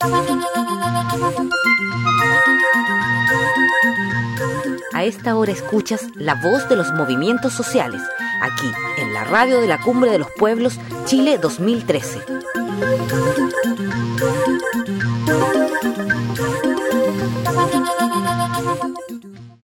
A esta hora escuchas la voz de los movimientos sociales, aquí en la radio de la Cumbre de los Pueblos, Chile 2013.